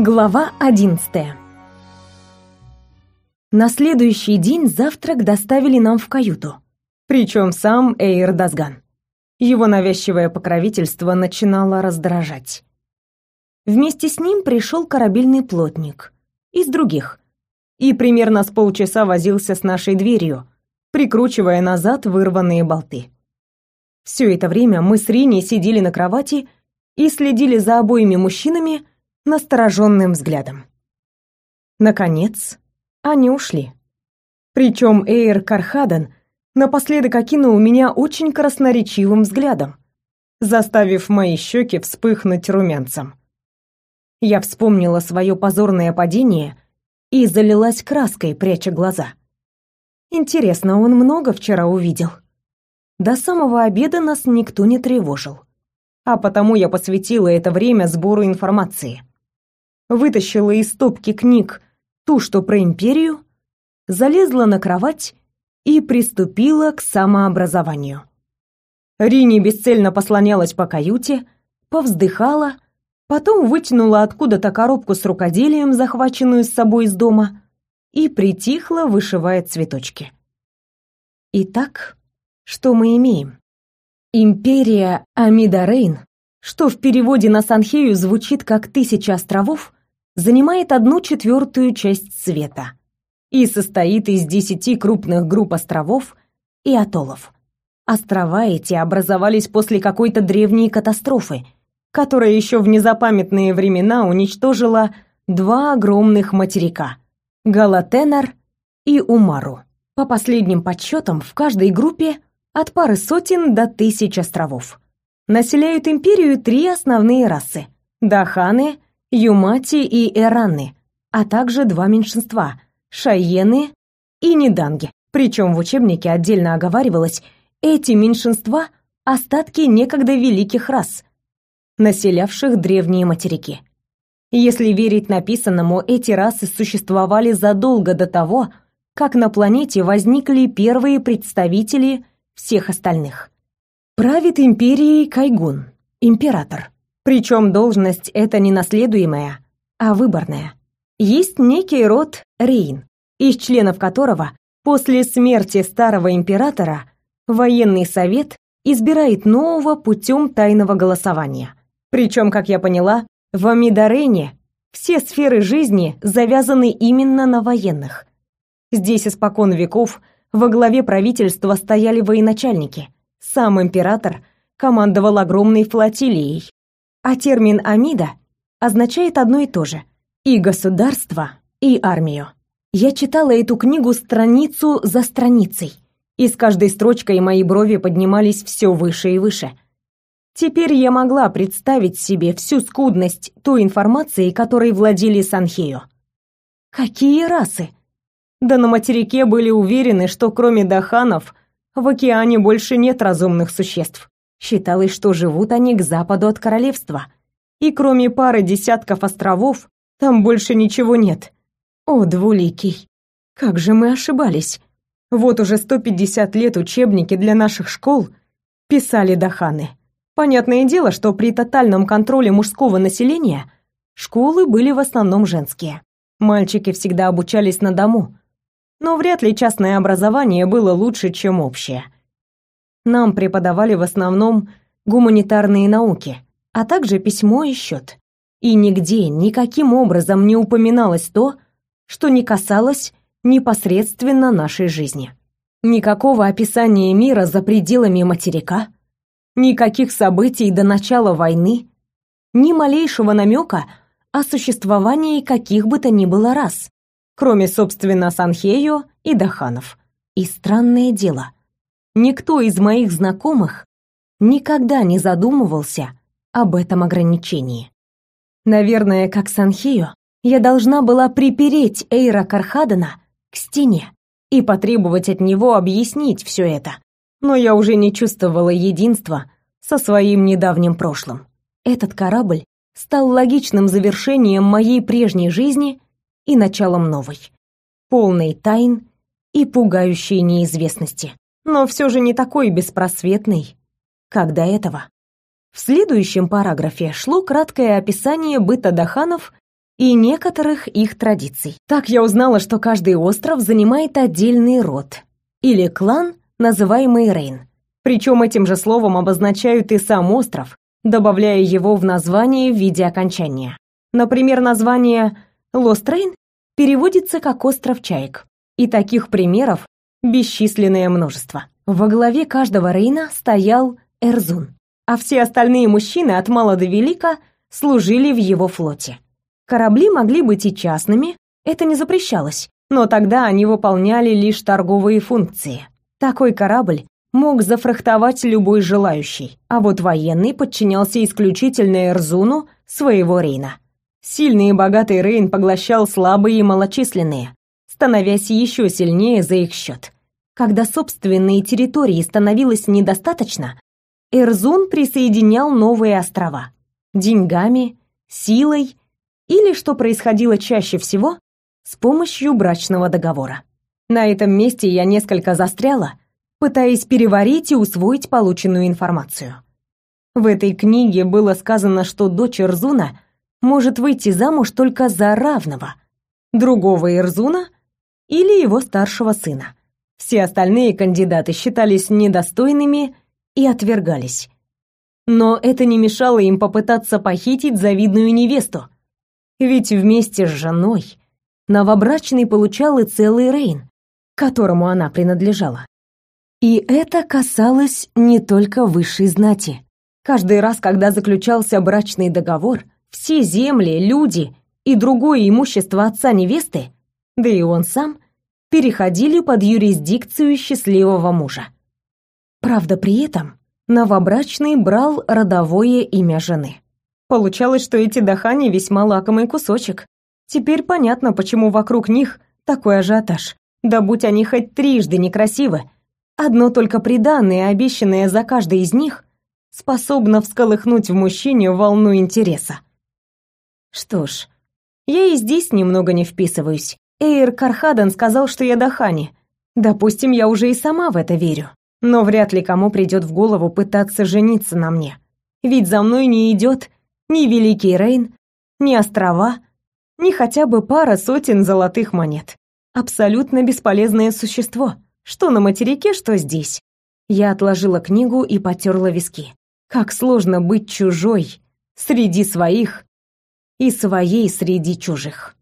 Глава 11. На следующий день завтрак доставили нам в каюту. Причем сам Эйр Дазган. Его навязчивое покровительство начинало раздражать. Вместе с ним пришел корабельный плотник. Из других. И примерно с полчаса возился с нашей дверью, прикручивая назад вырванные болты. Все это время мы с Рини сидели на кровати и следили за обоими мужчинами настороженным взглядом. Наконец, они ушли. Причем Эйр Кархадан напоследок окинул меня очень красноречивым взглядом, заставив мои щеки вспыхнуть румянцем. Я вспомнила свое позорное падение и залилась краской, пряча глаза. Интересно, он много вчера увидел? До самого обеда нас никто не тревожил. А потому я посвятила это время сбору информации. Вытащила из стопки книг ту, что про империю, залезла на кровать и приступила к самообразованию. Рини бесцельно послонялась по каюте, повздыхала, потом вытянула откуда-то коробку с рукоделием, захваченную с собой из дома, и притихла, вышивая цветочки. Итак, что мы имеем? Империя Амидарейн, что в переводе на Санхею звучит как «тысяча островов», занимает одну четвертую часть света и состоит из десяти крупных групп островов и атоллов. Острова эти образовались после какой-то древней катастрофы, которая еще в незапамятные времена уничтожила два огромных материка – Галатенар и Умару. По последним подсчетам, в каждой группе от пары сотен до тысяч островов. Населяют империю три основные расы – Даханы, Юмати и Эранны, а также два меньшинства – Шайены и Неданги. Причем в учебнике отдельно оговаривалось, эти меньшинства – остатки некогда великих рас, населявших древние материки. Если верить написанному, эти расы существовали задолго до того, как на планете возникли первые представители всех остальных. Правит империей Кайгун, император. Причем должность эта не наследуемая, а выборная. Есть некий род Рейн, из членов которого после смерти старого императора военный совет избирает нового путем тайного голосования. Причем, как я поняла, в Амидарене все сферы жизни завязаны именно на военных. Здесь испокон веков во главе правительства стояли военачальники. Сам император командовал огромной флотилией. А термин «Амида» означает одно и то же – и государство, и армию. Я читала эту книгу страницу за страницей, и с каждой строчкой мои брови поднимались все выше и выше. Теперь я могла представить себе всю скудность той информации, которой владели Санхео. Какие расы? Да на материке были уверены, что кроме даханов в океане больше нет разумных существ. Считалось, что живут они к западу от королевства. И кроме пары десятков островов, там больше ничего нет. О, двуликий, как же мы ошибались. Вот уже 150 лет учебники для наших школ писали даханы. Понятное дело, что при тотальном контроле мужского населения школы были в основном женские. Мальчики всегда обучались на дому, но вряд ли частное образование было лучше, чем общее. Нам преподавали в основном гуманитарные науки, а также письмо и счет. И нигде никаким образом не упоминалось то, что не касалось непосредственно нашей жизни. Никакого описания мира за пределами материка, никаких событий до начала войны, ни малейшего намека о существовании каких бы то ни было рас, кроме, собственно, Санхею и Даханов. И странное дело, никто из моих знакомых никогда не задумывался об этом ограничении. Наверное, как Санхею, я должна была припереть Эйра Кархадена к стене и потребовать от него объяснить все это. Но я уже не чувствовала единства со своим недавним прошлым. Этот корабль стал логичным завершением моей прежней жизни и началом новой, полной тайн и пугающей неизвестности, но все же не такой беспросветной, как до этого. В следующем параграфе шло краткое описание быта Даханов и некоторых их традиций. Так я узнала, что каждый остров занимает отдельный род или клан, называемый Рейн. Причем этим же словом обозначают и сам остров, добавляя его в название в виде окончания. Например, название Лост Рейн переводится как «остров чаек». И таких примеров бесчисленное множество. Во главе каждого Рейна стоял Эрзун, а все остальные мужчины от мала до велика служили в его флоте. Корабли могли быть и частными, это не запрещалось, но тогда они выполняли лишь торговые функции. Такой корабль мог зафрахтовать любой желающий, а вот военный подчинялся исключительно Эрзуну, своего Рейна. Сильный и богатый Рейн поглощал слабые и малочисленные, становясь еще сильнее за их счет. Когда собственной территории становилось недостаточно, Эрзун присоединял новые острова деньгами, силой или, что происходило чаще всего, с помощью брачного договора. На этом месте я несколько застряла, пытаясь переварить и усвоить полученную информацию. В этой книге было сказано, что дочь Ирзуна может выйти замуж только за равного, другого Ирзуна или его старшего сына. Все остальные кандидаты считались недостойными и отвергались. Но это не мешало им попытаться похитить завидную невесту – ведь вместе с женой новобрачный получал и целый Рейн, которому она принадлежала. И это касалось не только высшей знати. Каждый раз, когда заключался брачный договор, все земли, люди и другое имущество отца невесты, да и он сам, переходили под юрисдикцию счастливого мужа. Правда, при этом новобрачный брал родовое имя жены. Получалось, что эти дахани весьма лакомый кусочек. Теперь понятно, почему вокруг них такой ажиотаж. Да будь они хоть трижды некрасивы, одно только приданное, обещанное за каждый из них, способно всколыхнуть в мужчине волну интереса. Что ж, я и здесь немного не вписываюсь. Эйр Кархадан сказал, что я Дахани. Допустим, я уже и сама в это верю. Но вряд ли кому придет в голову пытаться жениться на мне. Ведь за мной не идет ни Великий Рейн, ни острова, ни хотя бы пара сотен золотых монет. Абсолютно бесполезное существо, что на материке, что здесь. Я отложила книгу и потерла виски. Как сложно быть чужой среди своих и своей среди чужих.